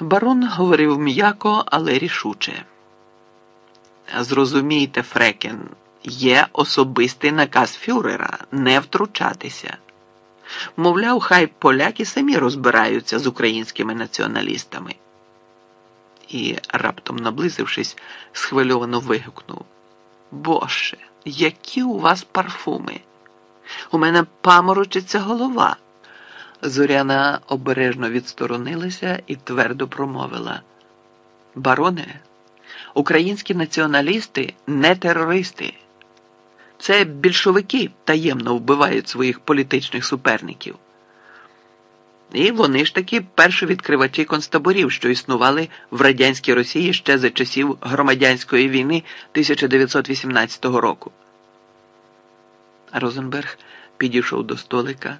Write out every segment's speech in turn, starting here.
Барон говорив м'яко, але рішуче. Зрозумійте, Фрекен, є особистий наказ фюрера не втручатися. Мовляв, хай поляки самі розбираються з українськими націоналістами. І, раптом наблизившись, схвильовано вигукнув: Боже, які у вас парфуми! У мене паморочиться голова. Зоряна обережно відсторонилася і твердо промовила: Бароне, українські націоналісти не терористи. Це більшовики таємно вбивають своїх політичних суперників. І вони ж таки перші відкривачі концтаборів, що існували в радянській Росії ще за часів громадянської війни 1918 року. Розенберг підійшов до столика,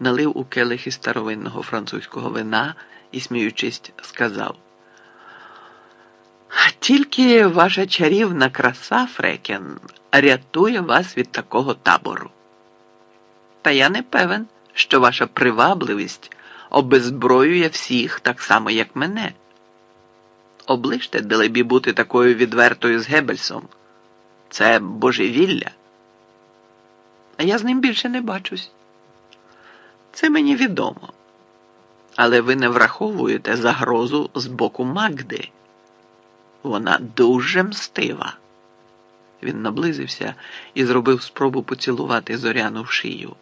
налив у келихи старовинного французького вина і, сміючись, сказав. Тільки ваша чарівна краса, Фрекен, рятує вас від такого табору. Та я не певен, що ваша привабливість обезброює всіх так само, як мене. Оближте, делебі бути такою відвертою з Геббельсом. Це божевілля. А я з ним більше не бачусь. Це мені відомо. Але ви не враховуєте загрозу з боку Магди. Вона дуже мстива. Він наблизився і зробив спробу поцілувати зоряну в шию.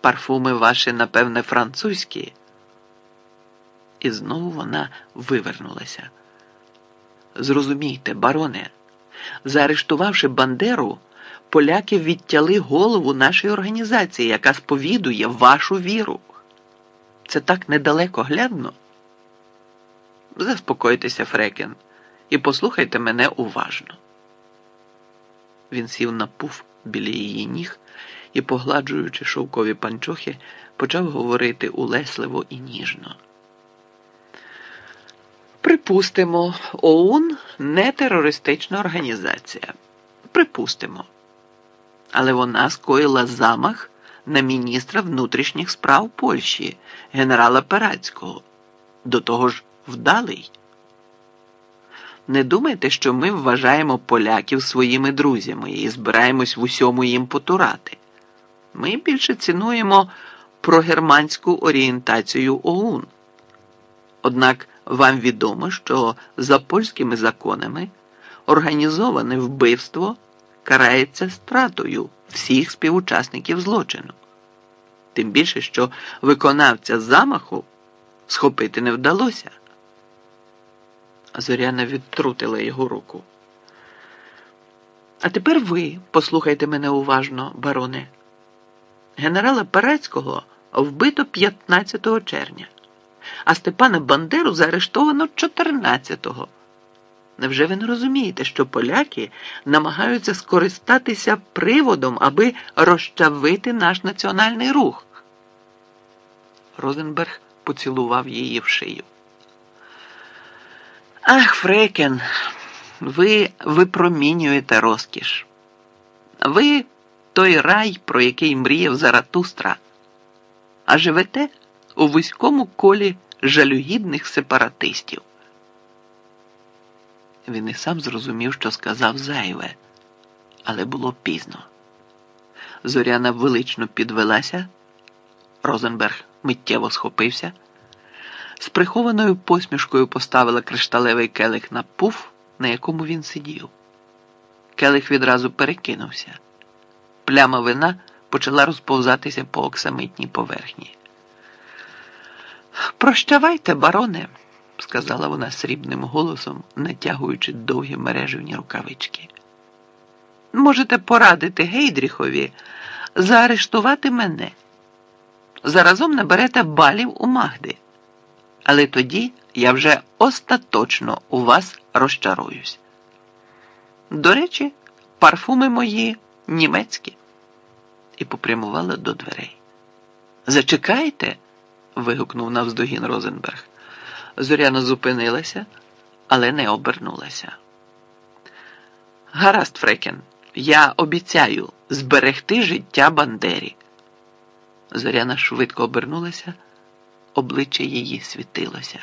Парфуми ваші, напевне, французькі. І знову вона вивернулася. Зрозумійте, бароне, заарештувавши Бандеру, поляки відтяли голову нашої організації, яка сповідує вашу віру. Це так недалеко глядно. Заспокойтеся, Фрекен, і послухайте мене уважно. Він сів на пуф біля її ніг і, погладжуючи шовкові панчохи, почав говорити улесливо і ніжно. Припустимо, ОУН не терористична організація. Припустимо. Але вона скоїла замах на міністра внутрішніх справ Польщі, генерала Перацького. До того ж, вдалий. Не думайте, що ми вважаємо поляків своїми друзями і збираємось в усьому їм потурати. Ми більше цінуємо прогерманську орієнтацію ОУН. Однак вам відомо, що за польськими законами організоване вбивство карається стратою всіх співучасників злочину. Тим більше, що виконавця замаху схопити не вдалося. Зоряна відтрутила його руку. А тепер ви послухайте мене уважно, бароне. Генерала Перецького вбито 15 червня, а Степана Бандеру заарештовано 14-го. Невже ви не розумієте, що поляки намагаються скористатися приводом, аби розчавити наш національний рух? Розенберг поцілував її в шию. Ах, Фрекен, ви випромінюєте розкіш. Ви той рай, про який мріяв Заратустра, а живете у вузькому колі жалюгідних сепаратистів. Він і сам зрозумів, що сказав зайве, але було пізно. Зоряна велично підвелася, Розенберг миттєво схопився з прихованою посмішкою поставила кришталевий келих на пуф, на якому він сидів. Келих відразу перекинувся. Пляма вина почала розповзатися по оксамитній поверхні. Прощавайте, бароне, сказала вона срібним голосом, натягуючи довгі мереживні рукавички. Можете порадити Гейдріхові заарештувати мене. Заразом наберете балів у Магди але тоді я вже остаточно у вас розчаруюсь. До речі, парфуми мої німецькі. І попрямувала до дверей. Зачекайте. вигукнув навздогін Розенберг. Зоряна зупинилася, але не обернулася. Гаразд, Фрекен, я обіцяю зберегти життя Бандері. Зоряна швидко обернулася обличчя її світилося.